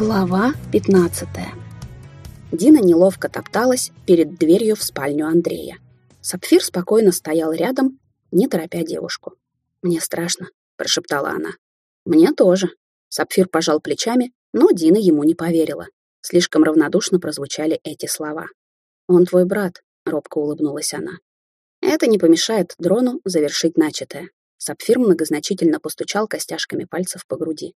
Глава 15 Дина неловко топталась перед дверью в спальню Андрея. Сапфир спокойно стоял рядом, не торопя девушку. «Мне страшно», — прошептала она. «Мне тоже». Сапфир пожал плечами, но Дина ему не поверила. Слишком равнодушно прозвучали эти слова. «Он твой брат», — робко улыбнулась она. «Это не помешает дрону завершить начатое». Сапфир многозначительно постучал костяшками пальцев по груди.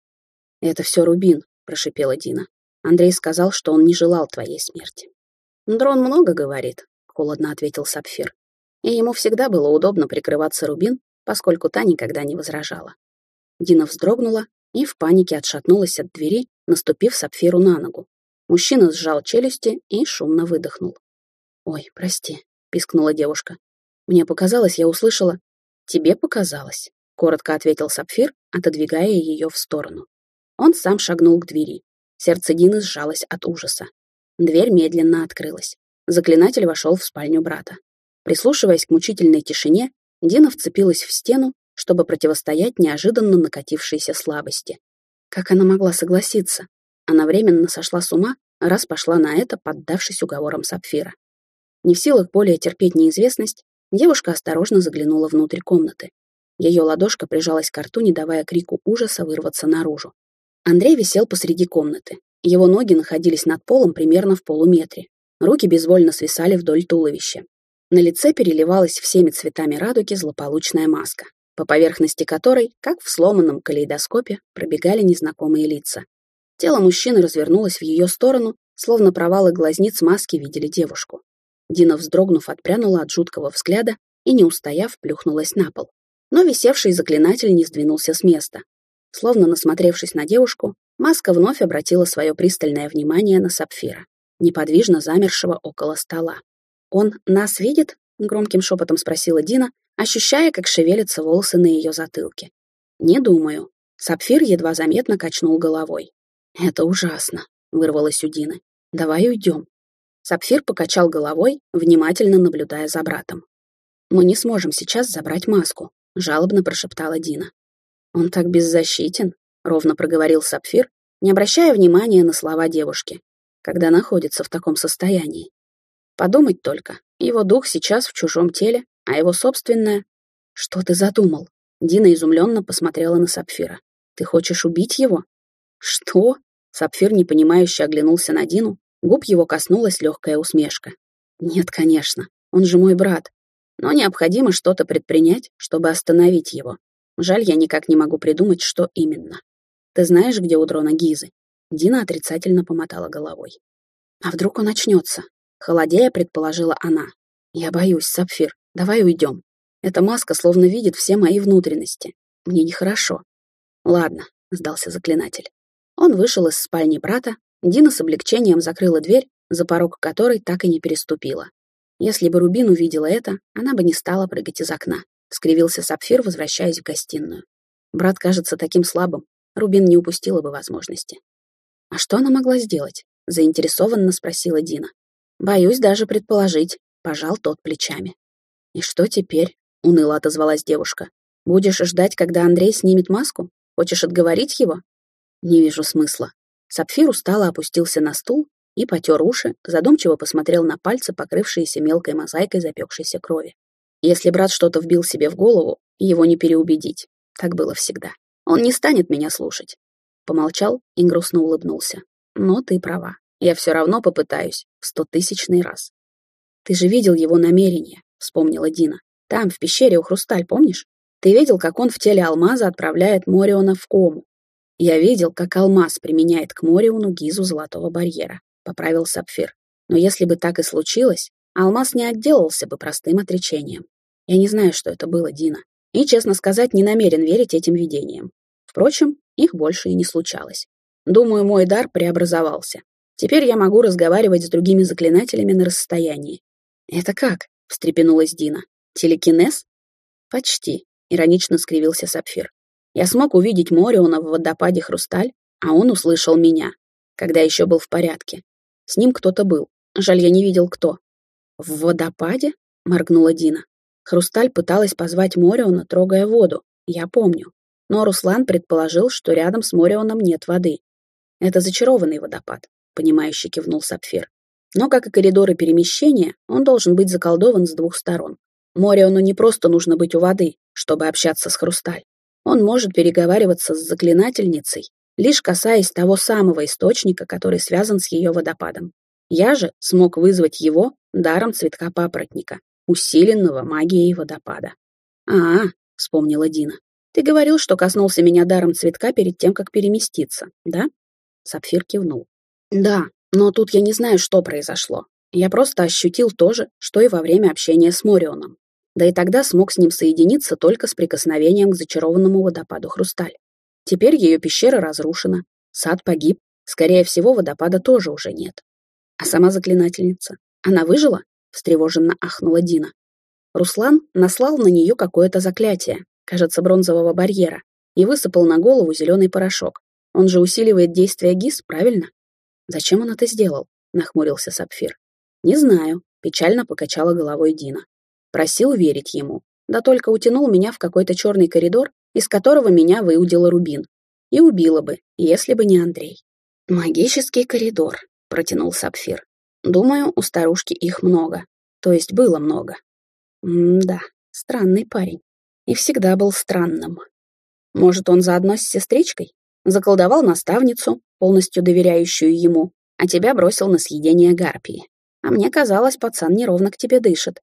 «Это все Рубин», — прошипела Дина. «Андрей сказал, что он не желал твоей смерти». «Дрон много говорит», — холодно ответил Сапфир. И ему всегда было удобно прикрываться Рубин, поскольку та никогда не возражала. Дина вздрогнула и в панике отшатнулась от двери, наступив Сапфиру на ногу. Мужчина сжал челюсти и шумно выдохнул. «Ой, прости», — пискнула девушка. «Мне показалось, я услышала...» «Тебе показалось», — коротко ответил Сапфир, отодвигая ее в сторону. Он сам шагнул к двери. Сердце Дины сжалось от ужаса. Дверь медленно открылась. Заклинатель вошел в спальню брата. Прислушиваясь к мучительной тишине, Дина вцепилась в стену, чтобы противостоять неожиданно накатившейся слабости. Как она могла согласиться? Она временно сошла с ума, раз пошла на это, поддавшись уговорам Сапфира. Не в силах более терпеть неизвестность, девушка осторожно заглянула внутрь комнаты. Ее ладошка прижалась к рту, не давая крику ужаса вырваться наружу. Андрей висел посреди комнаты. Его ноги находились над полом примерно в полуметре. Руки безвольно свисали вдоль туловища. На лице переливалась всеми цветами радуги злополучная маска, по поверхности которой, как в сломанном калейдоскопе, пробегали незнакомые лица. Тело мужчины развернулось в ее сторону, словно провалы глазниц маски видели девушку. Дина, вздрогнув, отпрянула от жуткого взгляда и, не устояв, плюхнулась на пол. Но висевший заклинатель не сдвинулся с места, Словно насмотревшись на девушку, маска вновь обратила свое пристальное внимание на сапфира, неподвижно замершего около стола. «Он нас видит?» — громким шепотом спросила Дина, ощущая, как шевелятся волосы на ее затылке. «Не думаю». Сапфир едва заметно качнул головой. «Это ужасно», — вырвалось у Дины. «Давай уйдем». Сапфир покачал головой, внимательно наблюдая за братом. «Мы не сможем сейчас забрать маску», — жалобно прошептала Дина. «Он так беззащитен», — ровно проговорил Сапфир, не обращая внимания на слова девушки, когда находится в таком состоянии. Подумать только, его дух сейчас в чужом теле, а его собственное... Что ты задумал? Дина изумленно посмотрела на Сапфира. Ты хочешь убить его? Что? Сапфир непонимающе оглянулся на Дину, губ его коснулась легкая усмешка. Нет, конечно, он же мой брат. Но необходимо что-то предпринять, чтобы остановить его. Жаль, я никак не могу придумать, что именно. Ты знаешь, где у дрона Гизы? Дина отрицательно помотала головой. А вдруг он очнется? Холодея предположила она. Я боюсь, Сапфир. Давай уйдем. Эта маска словно видит все мои внутренности. Мне нехорошо. Ладно, сдался заклинатель. Он вышел из спальни брата. Дина с облегчением закрыла дверь, за порог которой так и не переступила. Если бы Рубин увидела это, она бы не стала прыгать из окна. — скривился Сапфир, возвращаясь в гостиную. Брат кажется таким слабым, Рубин не упустила бы возможности. «А что она могла сделать?» — заинтересованно спросила Дина. «Боюсь даже предположить», — пожал тот плечами. «И что теперь?» — уныло отозвалась девушка. «Будешь ждать, когда Андрей снимет маску? Хочешь отговорить его?» «Не вижу смысла». Сапфир устало опустился на стул и потер уши, задумчиво посмотрел на пальцы, покрывшиеся мелкой мозаикой запекшейся крови. Если брат что-то вбил себе в голову, его не переубедить. Так было всегда. Он не станет меня слушать. Помолчал и грустно улыбнулся. Но ты права. Я все равно попытаюсь в стотысячный раз. Ты же видел его намерение, вспомнила Дина. Там, в пещере у Хрусталь, помнишь? Ты видел, как он в теле алмаза отправляет Мориона в кому. Я видел, как алмаз применяет к Мориону гизу золотого барьера, поправил Сапфир. Но если бы так и случилось, Алмаз не отделался бы простым отречением. Я не знаю, что это было, Дина. И, честно сказать, не намерен верить этим видениям. Впрочем, их больше и не случалось. Думаю, мой дар преобразовался. Теперь я могу разговаривать с другими заклинателями на расстоянии. «Это как?» — встрепенулась Дина. «Телекинез?» «Почти», — иронично скривился Сапфир. «Я смог увидеть Мориона в водопаде Хрусталь, а он услышал меня, когда еще был в порядке. С ним кто-то был. Жаль, я не видел, кто. «В водопаде?» — моргнула Дина. Хрусталь пыталась позвать Мориона, трогая воду, я помню. Но Руслан предположил, что рядом с Морионом нет воды. Это зачарованный водопад, понимающе кивнул Сапфир. Но, как и коридоры перемещения, он должен быть заколдован с двух сторон. Мориону не просто нужно быть у воды, чтобы общаться с Хрусталь. Он может переговариваться с заклинательницей, лишь касаясь того самого источника, который связан с ее водопадом. Я же смог вызвать его даром цветка папоротника, усиленного магией водопада. «А, — вспомнила Дина, — ты говорил, что коснулся меня даром цветка перед тем, как переместиться, да?» Сапфир кивнул. «Да, но тут я не знаю, что произошло. Я просто ощутил то же, что и во время общения с Морионом. Да и тогда смог с ним соединиться только с прикосновением к зачарованному водопаду Хрусталь. Теперь ее пещера разрушена, сад погиб, скорее всего, водопада тоже уже нет. А сама заклинательница, она выжила? Встревоженно ахнула Дина. Руслан наслал на нее какое-то заклятие, кажется, бронзового барьера, и высыпал на голову зеленый порошок. Он же усиливает действие ГИС, правильно? Зачем он это сделал? Нахмурился Сапфир. Не знаю, печально покачала головой Дина. Просил верить ему, да только утянул меня в какой-то черный коридор, из которого меня выудила Рубин. И убила бы, если бы не Андрей. «Магический коридор», — протянул Сапфир. «Думаю, у старушки их много. То есть было много». М-да, странный парень. И всегда был странным. Может, он заодно с сестричкой? Заколдовал наставницу, полностью доверяющую ему, а тебя бросил на съедение гарпии. А мне казалось, пацан неровно к тебе дышит.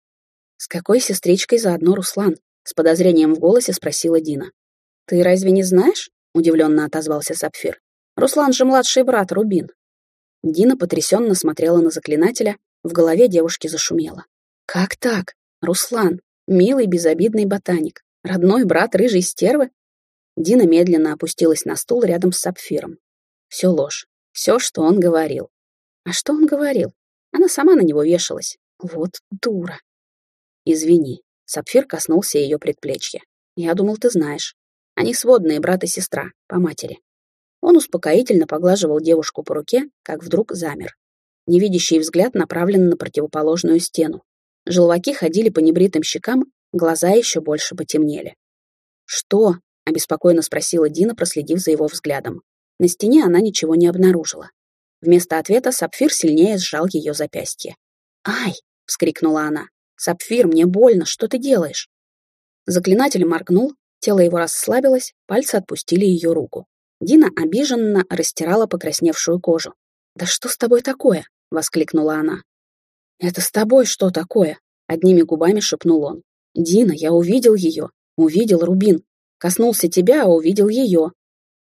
С какой сестричкой заодно Руслан? С подозрением в голосе спросила Дина. Ты разве не знаешь? Удивленно отозвался Сапфир. Руслан же младший брат Рубин. Дина потрясенно смотрела на заклинателя, в голове девушки зашумело. Как так? Руслан, милый безобидный ботаник, родной брат рыжей стервы? Дина медленно опустилась на стул рядом с Сапфиром. Все ложь. Все, что он говорил. А что он говорил? Она сама на него вешалась. Вот дура. Извини. Сапфир коснулся ее предплечья. Я думал, ты знаешь. Они сводные брат и сестра, по матери. Он успокоительно поглаживал девушку по руке, как вдруг замер. Невидящий взгляд направлен на противоположную стену. Желваки ходили по небритым щекам, глаза еще больше потемнели. «Что?» — обеспокоенно спросила Дина, проследив за его взглядом. На стене она ничего не обнаружила. Вместо ответа Сапфир сильнее сжал ее запястье. «Ай!» — вскрикнула она. «Сапфир, мне больно, что ты делаешь?» Заклинатель моргнул, тело его расслабилось, пальцы отпустили ее руку. Дина обиженно растирала покрасневшую кожу. «Да что с тобой такое?» — воскликнула она. «Это с тобой что такое?» — одними губами шепнул он. «Дина, я увидел ее. Увидел Рубин. Коснулся тебя, а увидел ее».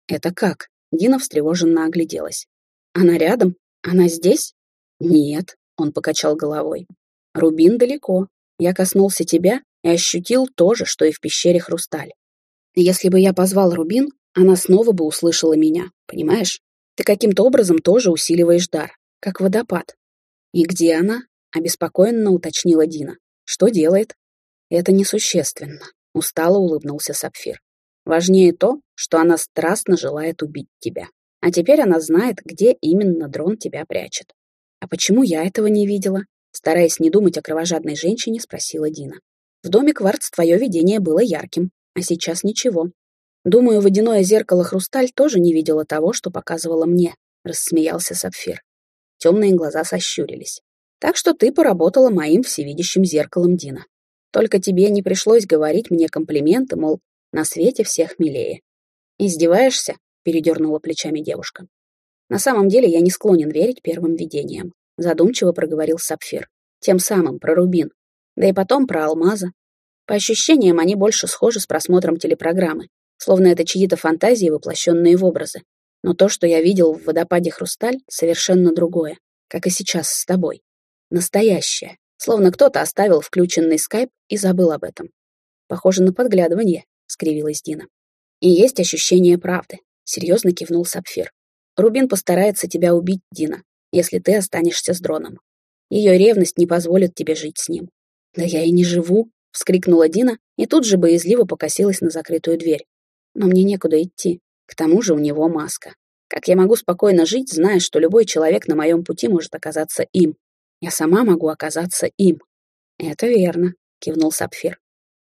«Это как?» Дина встревоженно огляделась. «Она рядом? Она здесь?» «Нет», — он покачал головой. «Рубин далеко. Я коснулся тебя и ощутил то же, что и в пещере Хрусталь. Если бы я позвал Рубин, она снова бы услышала меня, понимаешь? Ты каким-то образом тоже усиливаешь дар, как водопад. И где она? Обеспокоенно уточнила Дина. Что делает? Это несущественно. Устало улыбнулся Сапфир. Важнее то, что она страстно желает убить тебя. А теперь она знает, где именно дрон тебя прячет. А почему я этого не видела? Стараясь не думать о кровожадной женщине, спросила Дина. В доме Кварц твое видение было ярким, а сейчас ничего. Думаю, водяное зеркало Хрусталь тоже не видело того, что показывало мне, рассмеялся Сапфир. Темные глаза сощурились. Так что ты поработала моим всевидящим зеркалом, Дина. Только тебе не пришлось говорить мне комплименты, мол, на свете всех милее. «Издеваешься?» — передернула плечами девушка. «На самом деле я не склонен верить первым видениям», — задумчиво проговорил Сапфир. «Тем самым про Рубин. Да и потом про Алмаза. По ощущениям, они больше схожи с просмотром телепрограммы, словно это чьи-то фантазии, воплощенные в образы. Но то, что я видел в водопаде Хрусталь, совершенно другое, как и сейчас с тобой. Настоящее. Словно кто-то оставил включенный скайп и забыл об этом. Похоже на подглядывание, — скривилась Дина. «И есть ощущение правды», — серьезно кивнул Сапфир. «Рубин постарается тебя убить, Дина, если ты останешься с дроном. Ее ревность не позволит тебе жить с ним». «Да я и не живу», — вскрикнула Дина и тут же боязливо покосилась на закрытую дверь. «Но мне некуда идти. К тому же у него маска. Как я могу спокойно жить, зная, что любой человек на моем пути может оказаться им? Я сама могу оказаться им». «Это верно», — кивнул Сапфир.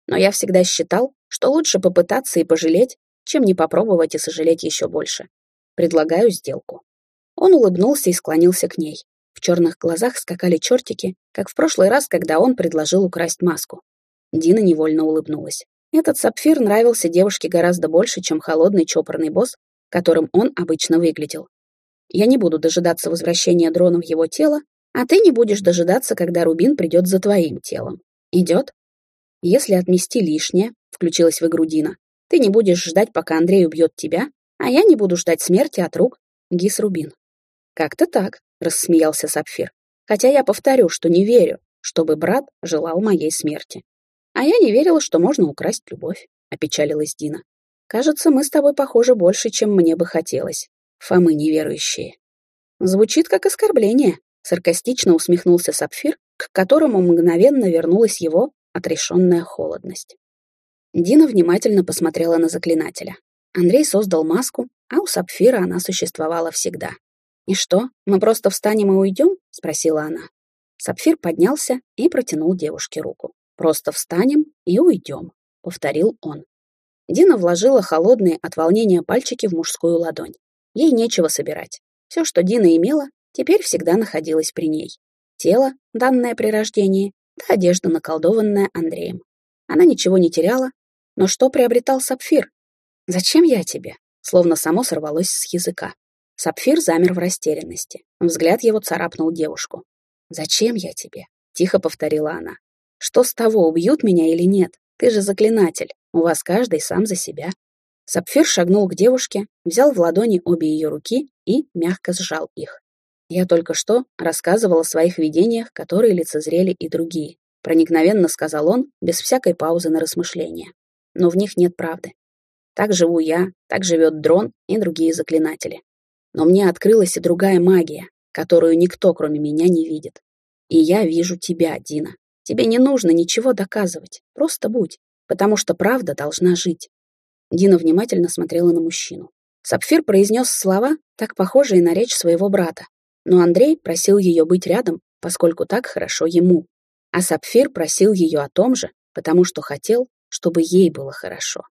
«Но я всегда считал, что лучше попытаться и пожалеть, чем не попробовать и сожалеть еще больше. Предлагаю сделку. Он улыбнулся и склонился к ней. В черных глазах скакали чертики, как в прошлый раз, когда он предложил украсть маску. Дина невольно улыбнулась. Этот сапфир нравился девушке гораздо больше, чем холодный чопорный босс, которым он обычно выглядел. Я не буду дожидаться возвращения дрона в его тело, а ты не будешь дожидаться, когда Рубин придет за твоим телом. Идет? Если отмести лишнее, включилась в игру Дина, ты не будешь ждать, пока Андрей убьет тебя, а я не буду ждать смерти от рук Гис Рубин. Как-то так, рассмеялся Сапфир. Хотя я повторю, что не верю, чтобы брат желал моей смерти. А я не верила, что можно украсть любовь, опечалилась Дина. Кажется, мы с тобой похожи больше, чем мне бы хотелось. Фомы неверующие. Звучит как оскорбление, саркастично усмехнулся Сапфир, к которому мгновенно вернулась его отрешенная холодность. Дина внимательно посмотрела на заклинателя. Андрей создал маску, а у Сапфира она существовала всегда. «И что, мы просто встанем и уйдем?» — спросила она. Сапфир поднялся и протянул девушке руку. «Просто встанем и уйдем», — повторил он. Дина вложила холодные от волнения пальчики в мужскую ладонь. Ей нечего собирать. Все, что Дина имела, теперь всегда находилось при ней. Тело, данное при рождении, да одежда, наколдованная Андреем. Она ничего не теряла, но что приобретал Сапфир? «Зачем я тебе?» Словно само сорвалось с языка. Сапфир замер в растерянности. Взгляд его царапнул девушку. «Зачем я тебе?» — тихо повторила она. «Что с того, убьют меня или нет? Ты же заклинатель. У вас каждый сам за себя». Сапфир шагнул к девушке, взял в ладони обе ее руки и мягко сжал их. Я только что рассказывал о своих видениях, которые лицезрели и другие. Проникновенно сказал он, без всякой паузы на размышления. Но в них нет правды. Так живу я, так живет дрон и другие заклинатели. Но мне открылась и другая магия, которую никто, кроме меня, не видит. И я вижу тебя, Дина. Тебе не нужно ничего доказывать, просто будь, потому что правда должна жить. Дина внимательно смотрела на мужчину. Сапфир произнес слова, так похожие на речь своего брата. Но Андрей просил ее быть рядом, поскольку так хорошо ему. А Сапфир просил ее о том же, потому что хотел, чтобы ей было хорошо.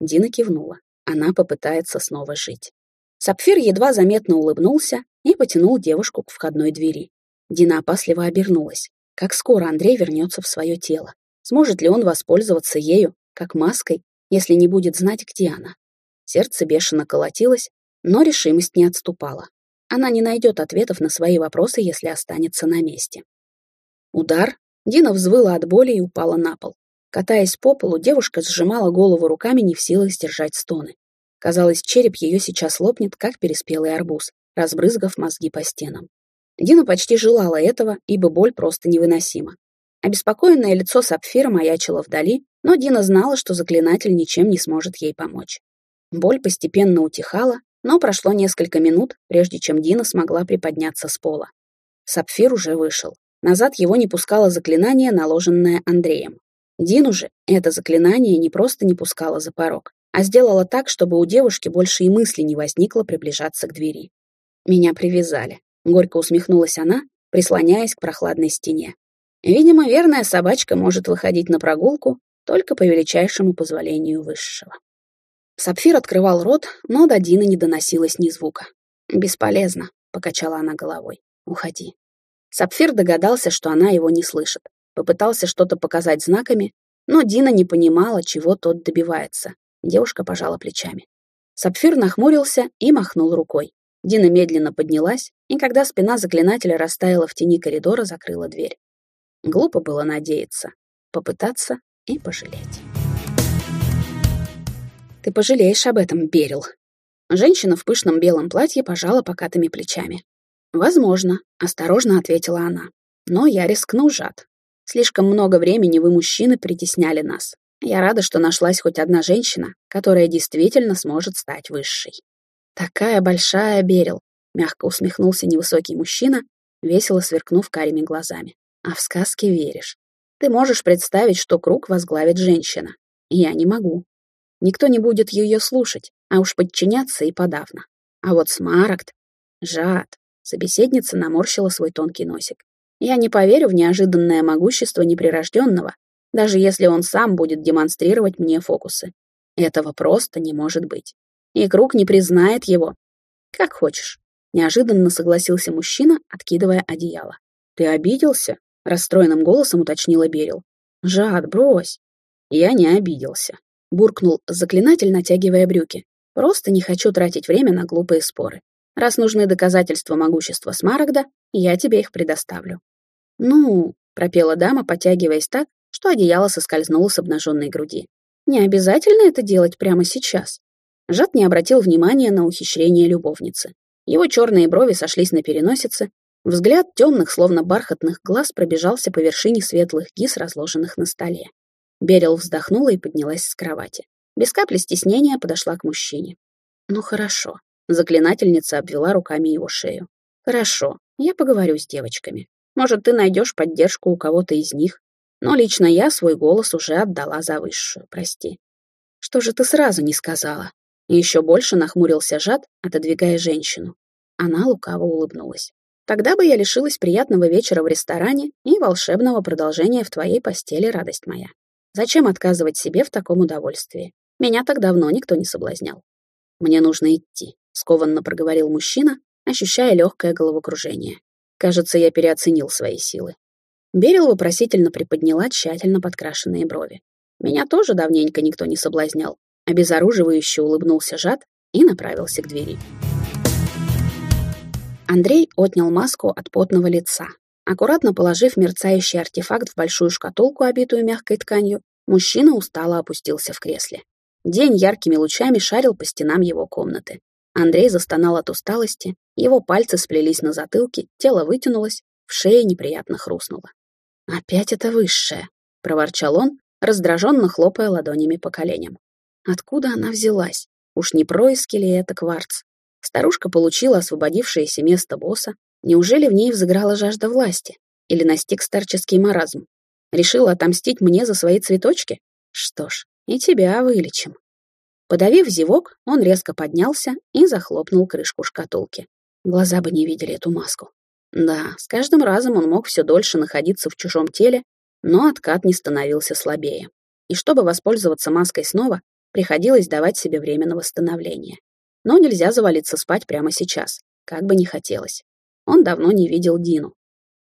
Дина кивнула. Она попытается снова жить. Сапфир едва заметно улыбнулся и потянул девушку к входной двери. Дина опасливо обернулась. Как скоро Андрей вернется в свое тело? Сможет ли он воспользоваться ею, как маской, если не будет знать, где она. Сердце бешено колотилось, но решимость не отступала. Она не найдет ответов на свои вопросы, если останется на месте. Удар. Дина взвыла от боли и упала на пол. Катаясь по полу, девушка сжимала голову руками, не в силах сдержать стоны. Казалось, череп ее сейчас лопнет, как переспелый арбуз, разбрызгав мозги по стенам. Дина почти желала этого, ибо боль просто невыносима. Обеспокоенное лицо Сапфира маячило вдали, но Дина знала, что заклинатель ничем не сможет ей помочь. Боль постепенно утихала, но прошло несколько минут, прежде чем Дина смогла приподняться с пола. Сапфир уже вышел. Назад его не пускало заклинание, наложенное Андреем. Дину же это заклинание не просто не пускало за порог, а сделало так, чтобы у девушки больше и мысли не возникло приближаться к двери. «Меня привязали», — горько усмехнулась она, прислоняясь к прохладной стене. Видимо, верная собачка может выходить на прогулку только по величайшему позволению высшего. Сапфир открывал рот, но до Дины не доносилось ни звука. «Бесполезно», — покачала она головой. «Уходи». Сапфир догадался, что она его не слышит. Попытался что-то показать знаками, но Дина не понимала, чего тот добивается. Девушка пожала плечами. Сапфир нахмурился и махнул рукой. Дина медленно поднялась, и когда спина заклинателя растаяла в тени коридора, закрыла дверь. Глупо было надеяться, попытаться и пожалеть. «Ты пожалеешь об этом, Берил». Женщина в пышном белом платье пожала покатыми плечами. «Возможно», — осторожно ответила она. «Но я рискну, Жад. Слишком много времени вы, мужчины, притесняли нас. Я рада, что нашлась хоть одна женщина, которая действительно сможет стать высшей». «Такая большая, Берил», — мягко усмехнулся невысокий мужчина, весело сверкнув карими глазами а в сказки веришь. Ты можешь представить, что круг возглавит женщина. Я не могу. Никто не будет ее слушать, а уж подчиняться и подавно. А вот Смарагд... Жад. Собеседница наморщила свой тонкий носик. Я не поверю в неожиданное могущество неприрожденного, даже если он сам будет демонстрировать мне фокусы. Этого просто не может быть. И круг не признает его. Как хочешь. Неожиданно согласился мужчина, откидывая одеяло. «Ты обиделся?» — расстроенным голосом уточнила Берил. «Жад, брось!» «Я не обиделся», — буркнул заклинатель, натягивая брюки. «Просто не хочу тратить время на глупые споры. Раз нужны доказательства могущества Смарагда, я тебе их предоставлю». «Ну», — пропела дама, потягиваясь так, что одеяло соскользнуло с обнаженной груди. «Не обязательно это делать прямо сейчас». Жад не обратил внимания на ухищрение любовницы. Его черные брови сошлись на переносице, взгляд темных, словно бархатных глаз пробежался по вершине светлых гис, разложенных на столе. Берил вздохнула и поднялась с кровати. Без капли стеснения подошла к мужчине. «Ну хорошо», — заклинательница обвела руками его шею. «Хорошо, я поговорю с девочками. Может, ты найдешь поддержку у кого-то из них. Но лично я свой голос уже отдала за высшую, прости. Что же ты сразу не сказала? Еще больше нахмурился Жад, отодвигая женщину. Она лукаво улыбнулась. Тогда бы я лишилась приятного вечера в ресторане и волшебного продолжения в твоей постели, радость моя. Зачем отказывать себе в таком удовольствии? Меня так давно никто не соблазнял. Мне нужно идти, скованно проговорил мужчина, ощущая легкое головокружение. Кажется, я переоценил свои силы. Берил вопросительно приподняла тщательно подкрашенные брови. Меня тоже давненько никто не соблазнял. Обезоруживающе улыбнулся Жад и направился к двери. Андрей отнял маску от потного лица. Аккуратно положив мерцающий артефакт в большую шкатулку, обитую мягкой тканью, мужчина устало опустился в кресле. День яркими лучами шарил по стенам его комнаты. Андрей застонал от усталости, его пальцы сплелись на затылке, тело вытянулось, в шее неприятно хрустнуло. «Опять это высшее», — проворчал он, раздраженно хлопая ладонями по коленям. «Откуда она взялась? Уж не происки ли это кварц?» Старушка получила освободившееся место босса. Неужели в ней взыграла жажда власти? Или настиг старческий маразм? Решила отомстить мне за свои цветочки? Что ж, и тебя вылечим. Подавив зевок, он резко поднялся и захлопнул крышку шкатулки. Глаза бы не видели эту маску. Да, с каждым разом он мог все дольше находиться в чужом теле, но откат не становился слабее. И чтобы воспользоваться маской снова, приходилось давать себе время на восстановление. Но нельзя завалиться спать прямо сейчас, как бы ни хотелось. Он давно не видел Дину.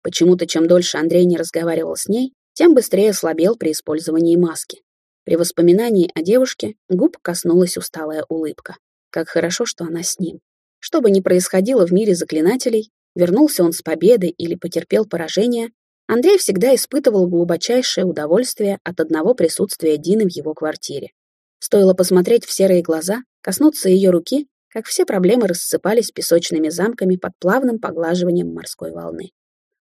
Почему-то чем дольше Андрей не разговаривал с ней, тем быстрее слабел при использовании маски. При воспоминании о девушке губ коснулась усталая улыбка. Как хорошо, что она с ним. Что бы ни происходило в мире заклинателей, вернулся он с победой или потерпел поражение, Андрей всегда испытывал глубочайшее удовольствие от одного присутствия Дины в его квартире. Стоило посмотреть в серые глаза, коснуться ее руки, как все проблемы рассыпались песочными замками под плавным поглаживанием морской волны.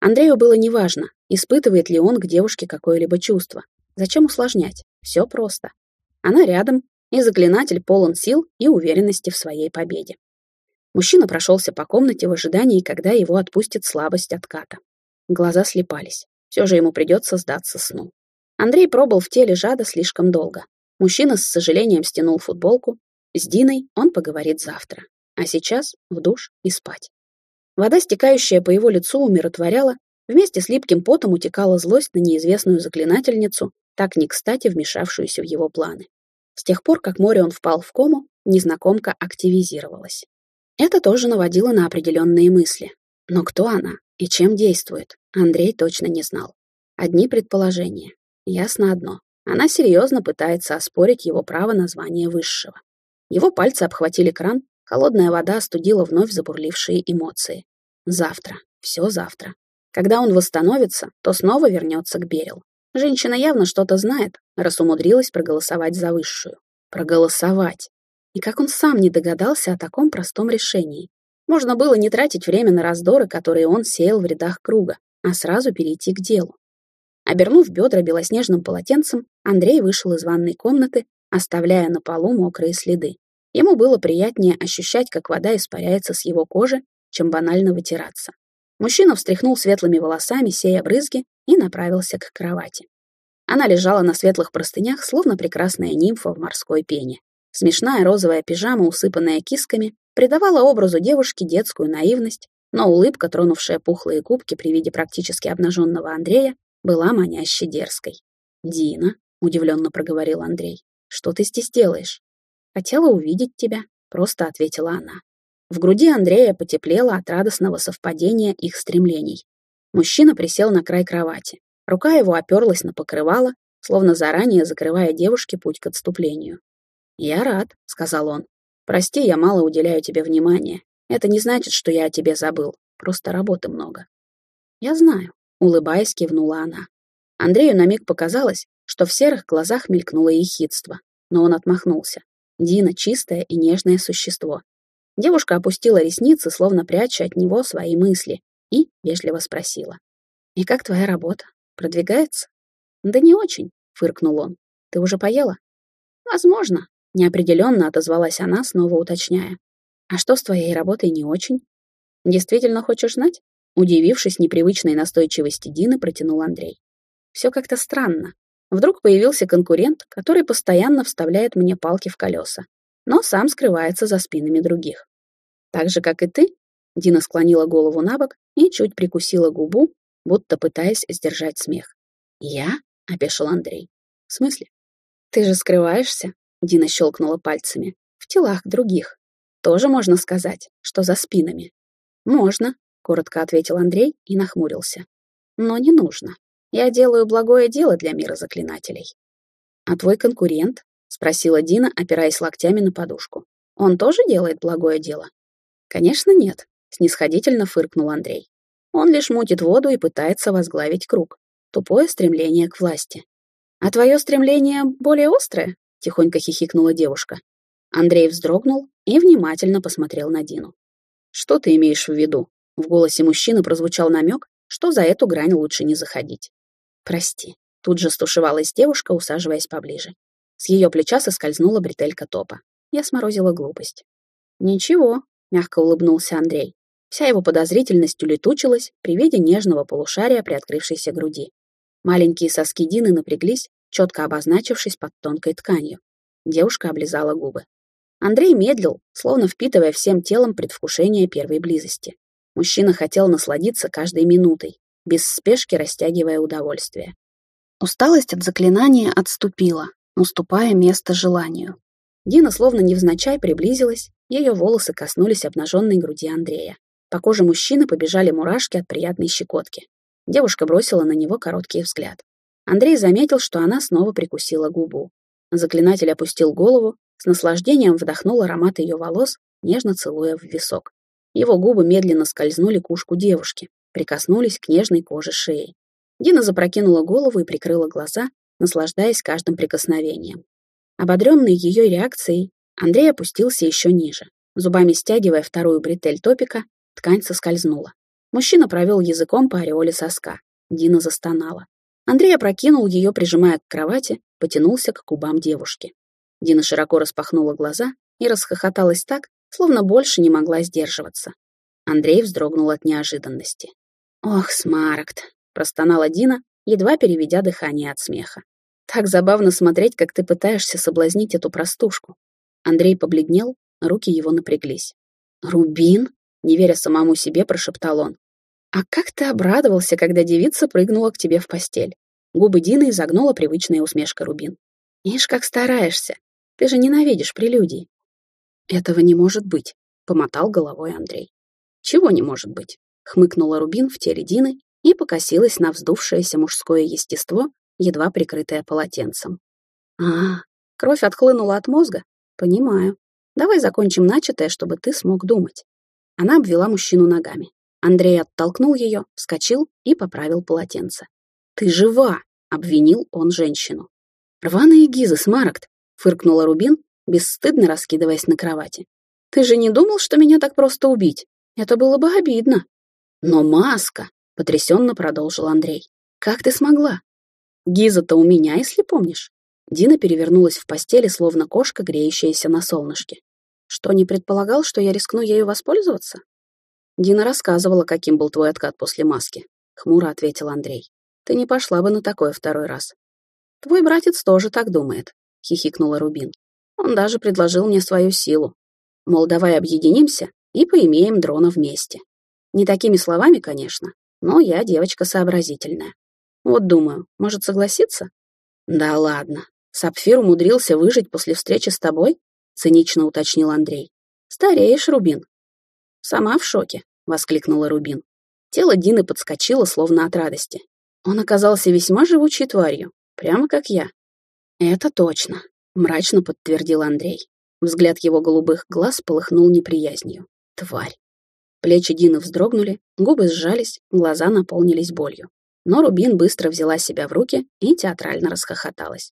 Андрею было неважно, испытывает ли он к девушке какое-либо чувство. Зачем усложнять? Все просто. Она рядом, и заклинатель полон сил и уверенности в своей победе. Мужчина прошелся по комнате в ожидании, когда его отпустит слабость отката. Глаза слепались. Все же ему придется сдаться сну. Андрей пробыл в теле жада слишком долго. Мужчина с сожалением стянул футболку. С Диной он поговорит завтра. А сейчас в душ и спать. Вода, стекающая по его лицу, умиротворяла. Вместе с липким потом утекала злость на неизвестную заклинательницу, так не кстати вмешавшуюся в его планы. С тех пор, как море он впал в кому, незнакомка активизировалась. Это тоже наводило на определенные мысли. Но кто она и чем действует, Андрей точно не знал. Одни предположения. Ясно одно. Она серьезно пытается оспорить его право на звание высшего. Его пальцы обхватили кран, холодная вода остудила вновь забурлившие эмоции. Завтра. Все завтра. Когда он восстановится, то снова вернется к Берил. Женщина явно что-то знает, раз умудрилась проголосовать за высшую. Проголосовать. И как он сам не догадался о таком простом решении. Можно было не тратить время на раздоры, которые он сеял в рядах круга, а сразу перейти к делу. Обернув бедра белоснежным полотенцем, Андрей вышел из ванной комнаты, оставляя на полу мокрые следы. Ему было приятнее ощущать, как вода испаряется с его кожи, чем банально вытираться. Мужчина встряхнул светлыми волосами, сея брызги, и направился к кровати. Она лежала на светлых простынях, словно прекрасная нимфа в морской пене. Смешная розовая пижама, усыпанная кисками, придавала образу девушки детскую наивность, но улыбка, тронувшая пухлые губки при виде практически обнаженного Андрея, была маняще дерзкой. «Дина», — удивленно проговорил Андрей, — «что ты здесь делаешь?» «Хотела увидеть тебя», — просто ответила она. В груди Андрея потеплело от радостного совпадения их стремлений. Мужчина присел на край кровати. Рука его оперлась на покрывало, словно заранее закрывая девушке путь к отступлению. «Я рад», — сказал он. «Прости, я мало уделяю тебе внимания. Это не значит, что я о тебе забыл. Просто работы много». «Я знаю», — улыбаясь, кивнула она. Андрею на миг показалось, что в серых глазах мелькнуло ехидство, но он отмахнулся. Дина — чистое и нежное существо. Девушка опустила ресницы, словно пряча от него свои мысли, и вежливо спросила. «И как твоя работа? Продвигается?» «Да не очень», — фыркнул он. «Ты уже поела?» «Возможно», — неопределенно отозвалась она, снова уточняя. «А что с твоей работой не очень?» «Действительно хочешь знать?» Удивившись непривычной настойчивости Дины, протянул Андрей. «Все как-то странно. Вдруг появился конкурент, который постоянно вставляет мне палки в колеса, но сам скрывается за спинами других. Так же, как и ты, Дина склонила голову на бок и чуть прикусила губу, будто пытаясь сдержать смех. «Я?» — опешил Андрей. «В смысле?» «Ты же скрываешься?» — Дина щелкнула пальцами. «В телах других. Тоже можно сказать, что за спинами». «Можно», — коротко ответил Андрей и нахмурился. «Но не нужно. Я делаю благое дело для мира заклинателей. А твой конкурент? Спросила Дина, опираясь локтями на подушку. Он тоже делает благое дело? Конечно, нет, снисходительно фыркнул Андрей. Он лишь мутит воду и пытается возглавить круг. Тупое стремление к власти. А твое стремление более острое? Тихонько хихикнула девушка. Андрей вздрогнул и внимательно посмотрел на Дину. «Что ты имеешь в виду?» В голосе мужчины прозвучал намек, что за эту грань лучше не заходить. «Прости», — тут же стушевалась девушка, усаживаясь поближе. С ее плеча соскользнула бретелька топа. Я сморозила глупость. «Ничего», — мягко улыбнулся Андрей. Вся его подозрительность улетучилась при виде нежного полушария приоткрывшейся груди. Маленькие соски Дины напряглись, четко обозначившись под тонкой тканью. Девушка облизала губы. Андрей медлил, словно впитывая всем телом предвкушение первой близости. Мужчина хотел насладиться каждой минутой, без спешки растягивая удовольствие. Усталость от заклинания отступила, уступая место желанию. Дина словно невзначай приблизилась, ее волосы коснулись обнаженной груди Андрея. По коже мужчины побежали мурашки от приятной щекотки. Девушка бросила на него короткий взгляд. Андрей заметил, что она снова прикусила губу. Заклинатель опустил голову, с наслаждением вдохнул аромат ее волос, нежно целуя в висок. Его губы медленно скользнули к ушку девушки, прикоснулись к нежной коже шеи. Дина запрокинула голову и прикрыла глаза, наслаждаясь каждым прикосновением. Ободренный ее реакцией, Андрей опустился еще ниже. Зубами стягивая вторую бретель топика, ткань соскользнула. Мужчина провел языком по ореоле соска. Дина застонала. Андрей опрокинул ее, прижимая к кровати, потянулся к губам девушки. Дина широко распахнула глаза и расхохоталась так, словно больше не могла сдерживаться. Андрей вздрогнул от неожиданности. «Ох, Смарагд!» — простонала Дина, едва переведя дыхание от смеха. «Так забавно смотреть, как ты пытаешься соблазнить эту простушку». Андрей побледнел, руки его напряглись. «Рубин?» — не веря самому себе, прошептал он. «А как ты обрадовался, когда девица прыгнула к тебе в постель?» Губы Дины изогнула привычная усмешка Рубин. «Ишь, как стараешься! Ты же ненавидишь прелюдии!» «Этого не может быть», — помотал головой Андрей. «Чего не может быть?» Хмыкнула Рубин в теле Дины и покосилась на вздувшееся мужское естество, едва прикрытое полотенцем. «А, кровь отхлынула от мозга? Понимаю. Давай закончим начатое, чтобы ты смог думать». Она обвела мужчину ногами. Андрей оттолкнул ее, вскочил и поправил полотенце. «Ты жива!» — обвинил он женщину. «Рваные гизы, Смарагд!» — фыркнула Рубин, бесстыдно раскидываясь на кровати. «Ты же не думал, что меня так просто убить? Это было бы обидно!» «Но маска!» — потрясенно продолжил Андрей. «Как ты смогла?» «Гиза-то у меня, если помнишь». Дина перевернулась в постели, словно кошка, греющаяся на солнышке. «Что, не предполагал, что я рискну ею воспользоваться?» «Дина рассказывала, каким был твой откат после маски», — хмуро ответил Андрей. «Ты не пошла бы на такое второй раз». «Твой братец тоже так думает», — хихикнула Рубин. «Он даже предложил мне свою силу. Мол, давай объединимся и поимеем дрона вместе. Не такими словами, конечно, но я девочка сообразительная. Вот думаю, может согласиться? Да ладно. Сапфир умудрился выжить после встречи с тобой? Цинично уточнил Андрей. Стареешь, Рубин. «Сама в шоке», — воскликнула Рубин. Тело Дины подскочило, словно от радости. Он оказался весьма живучей тварью, прямо как я. «Это точно», — мрачно подтвердил Андрей. Взгляд его голубых глаз полыхнул неприязнью. «Тварь!» Плечи Дины вздрогнули, губы сжались, глаза наполнились болью. Но Рубин быстро взяла себя в руки и театрально расхохоталась.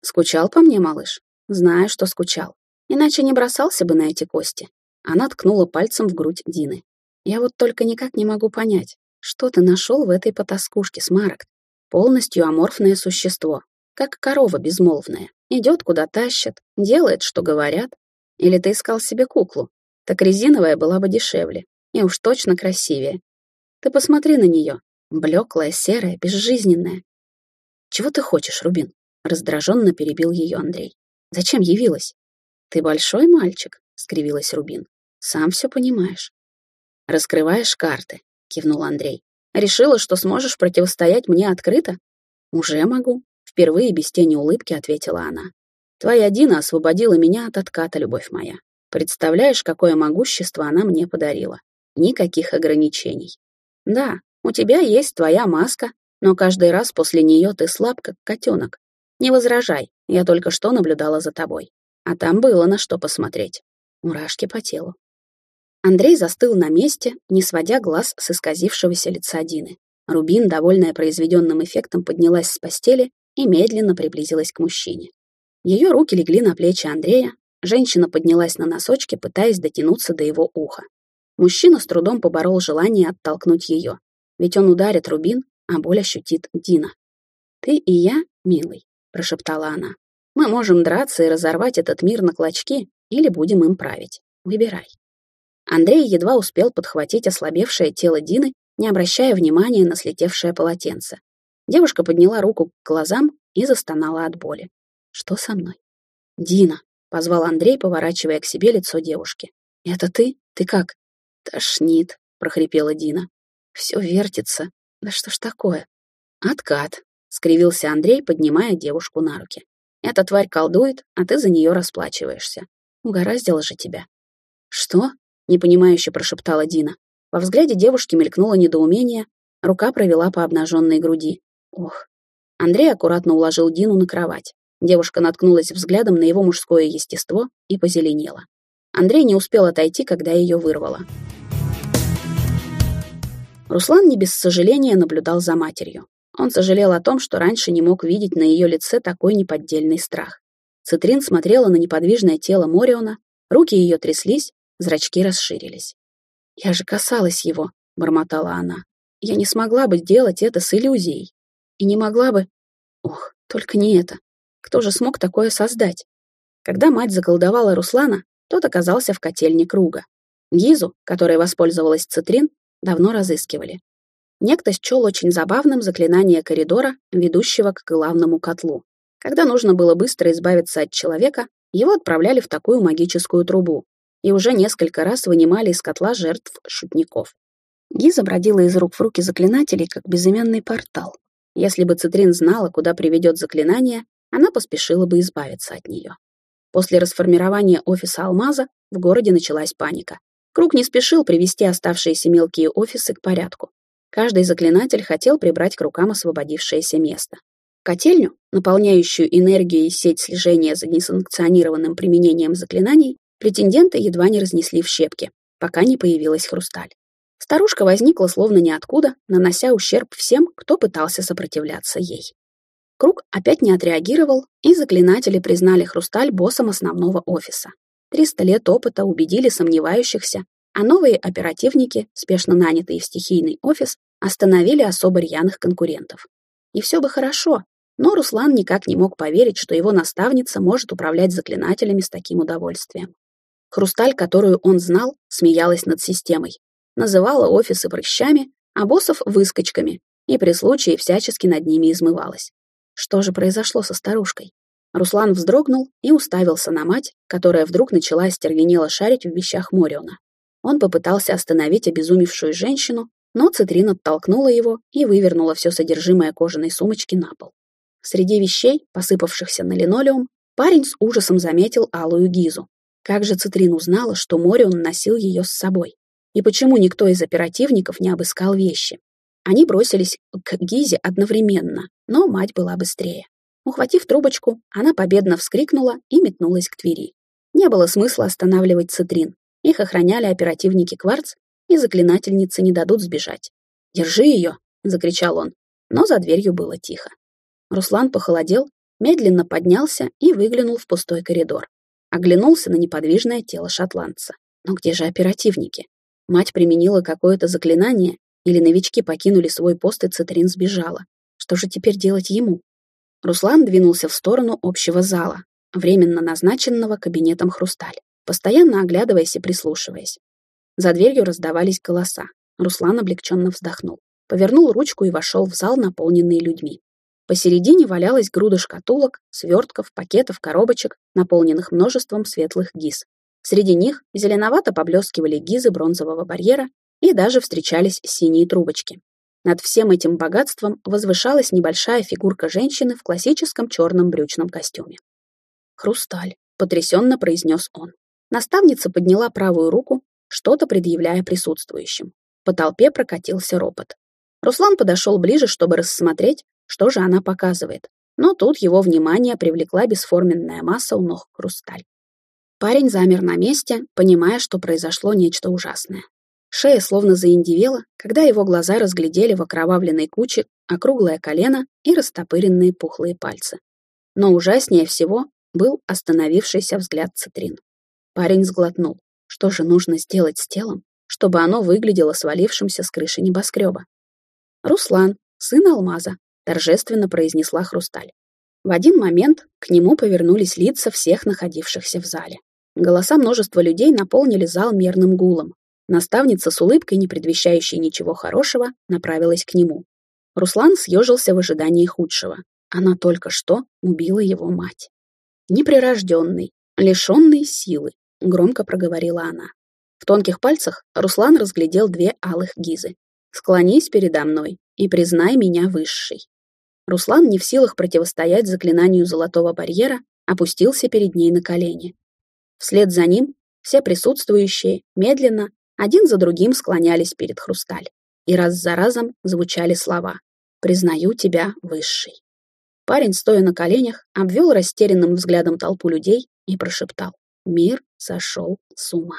«Скучал по мне, малыш?» «Знаю, что скучал. Иначе не бросался бы на эти кости». Она ткнула пальцем в грудь Дины. Я вот только никак не могу понять, что ты нашел в этой потаскушке, Смарагд. Полностью аморфное существо, как корова безмолвная. Идет, куда тащат, делает, что говорят. Или ты искал себе куклу? Так резиновая была бы дешевле и уж точно красивее. Ты посмотри на нее, блеклая, серая, безжизненная. Чего ты хочешь, Рубин? Раздраженно перебил ее Андрей. Зачем явилась? Ты большой мальчик, скривилась Рубин. Сам все понимаешь. «Раскрываешь карты», — кивнул Андрей. «Решила, что сможешь противостоять мне открыто?» «Уже могу», — впервые без тени улыбки ответила она. «Твоя Дина освободила меня от отката, любовь моя. Представляешь, какое могущество она мне подарила? Никаких ограничений. Да, у тебя есть твоя маска, но каждый раз после нее ты слаб, как котенок. Не возражай, я только что наблюдала за тобой. А там было на что посмотреть. Мурашки по телу. Андрей застыл на месте, не сводя глаз с исказившегося лица Дины. Рубин, довольная произведенным эффектом, поднялась с постели и медленно приблизилась к мужчине. Ее руки легли на плечи Андрея, женщина поднялась на носочки, пытаясь дотянуться до его уха. Мужчина с трудом поборол желание оттолкнуть ее, ведь он ударит Рубин, а боль ощутит Дина. «Ты и я, милый», — прошептала она. «Мы можем драться и разорвать этот мир на клочки, или будем им править. Выбирай». Андрей едва успел подхватить ослабевшее тело Дины, не обращая внимания на слетевшее полотенце. Девушка подняла руку к глазам и застонала от боли. «Что со мной?» «Дина», — позвал Андрей, поворачивая к себе лицо девушки. «Это ты? Ты как?» «Тошнит», — прохрипела Дина. «Все вертится. Да что ж такое?» «Откат», — скривился Андрей, поднимая девушку на руки. «Эта тварь колдует, а ты за нее расплачиваешься. Угораздило же тебя». «Что?» непонимающе прошептала Дина. Во взгляде девушки мелькнуло недоумение, рука провела по обнаженной груди. Ох. Андрей аккуратно уложил Дину на кровать. Девушка наткнулась взглядом на его мужское естество и позеленела. Андрей не успел отойти, когда ее вырвало. Руслан не без сожаления наблюдал за матерью. Он сожалел о том, что раньше не мог видеть на ее лице такой неподдельный страх. Цитрин смотрела на неподвижное тело Мориона, руки ее тряслись, Зрачки расширились. «Я же касалась его», — бормотала она. «Я не смогла бы сделать это с иллюзией. И не могла бы... Ох, только не это. Кто же смог такое создать?» Когда мать заколдовала Руслана, тот оказался в котельне круга. Гизу, которой воспользовалась Цитрин, давно разыскивали. Некто счел очень забавным заклинание коридора, ведущего к главному котлу. Когда нужно было быстро избавиться от человека, его отправляли в такую магическую трубу, и уже несколько раз вынимали из котла жертв шутников. Гиза бродила из рук в руки заклинателей, как безымянный портал. Если бы Цитрин знала, куда приведет заклинание, она поспешила бы избавиться от нее. После расформирования офиса «Алмаза» в городе началась паника. Круг не спешил привести оставшиеся мелкие офисы к порядку. Каждый заклинатель хотел прибрать к рукам освободившееся место. Котельню, наполняющую энергией сеть слежения за несанкционированным применением заклинаний, Претенденты едва не разнесли в щепки, пока не появилась хрусталь. Старушка возникла словно ниоткуда, нанося ущерб всем, кто пытался сопротивляться ей. Круг опять не отреагировал, и заклинатели признали Хрусталь боссом основного офиса. Триста лет опыта убедили сомневающихся, а новые оперативники, спешно нанятые в стихийный офис, остановили особо рьяных конкурентов. И все бы хорошо, но Руслан никак не мог поверить, что его наставница может управлять заклинателями с таким удовольствием. Хрусталь, которую он знал, смеялась над системой. Называла офисы прыщами, а боссов — выскочками, и при случае всячески над ними измывалась. Что же произошло со старушкой? Руслан вздрогнул и уставился на мать, которая вдруг начала остервенело шарить в вещах Мориона. Он попытался остановить обезумевшую женщину, но Цитрин оттолкнула его и вывернула все содержимое кожаной сумочки на пол. Среди вещей, посыпавшихся на линолеум, парень с ужасом заметил алую гизу, как же Цитрин узнала, что море он носил ее с собой? И почему никто из оперативников не обыскал вещи? Они бросились к Гизе одновременно, но мать была быстрее. Ухватив трубочку, она победно вскрикнула и метнулась к двери. Не было смысла останавливать Цитрин. Их охраняли оперативники Кварц, и заклинательницы не дадут сбежать. «Держи ее!» — закричал он. Но за дверью было тихо. Руслан похолодел, медленно поднялся и выглянул в пустой коридор. Оглянулся на неподвижное тело шотландца. Но где же оперативники? Мать применила какое-то заклинание, или новички покинули свой пост, и Цитрин сбежала. Что же теперь делать ему? Руслан двинулся в сторону общего зала, временно назначенного кабинетом «Хрусталь», постоянно оглядываясь и прислушиваясь. За дверью раздавались голоса. Руслан облегченно вздохнул. Повернул ручку и вошел в зал, наполненный людьми. Посередине валялась груда шкатулок, свертков, пакетов, коробочек, наполненных множеством светлых гиз. Среди них зеленовато поблескивали гизы бронзового барьера и даже встречались синие трубочки. Над всем этим богатством возвышалась небольшая фигурка женщины в классическом черном брючном костюме. «Хрусталь», — потрясенно произнес он. Наставница подняла правую руку, что-то предъявляя присутствующим. По толпе прокатился ропот. Руслан подошел ближе, чтобы рассмотреть, что же она показывает. Но тут его внимание привлекла бесформенная масса у ног хрусталь. Парень замер на месте, понимая, что произошло нечто ужасное. Шея словно заиндивела, когда его глаза разглядели в окровавленной куче округлое колено и растопыренные пухлые пальцы. Но ужаснее всего был остановившийся взгляд Цитрин. Парень сглотнул. Что же нужно сделать с телом, чтобы оно выглядело свалившимся с крыши небоскреба? «Руслан, сын Алмаза», — торжественно произнесла Хрусталь. В один момент к нему повернулись лица всех находившихся в зале. Голоса множества людей наполнили зал мерным гулом. Наставница с улыбкой, не предвещающей ничего хорошего, направилась к нему. Руслан съежился в ожидании худшего. Она только что убила его мать. Неприрожденный, лишенный силы, громко проговорила она. В тонких пальцах Руслан разглядел две алых гизы. «Склонись передо мной и признай меня высшей». Руслан, не в силах противостоять заклинанию золотого барьера, опустился перед ней на колени. Вслед за ним все присутствующие медленно, один за другим склонялись перед хрусталь. И раз за разом звучали слова «Признаю тебя высшей». Парень, стоя на коленях, обвел растерянным взглядом толпу людей и прошептал Мир сошел с ума.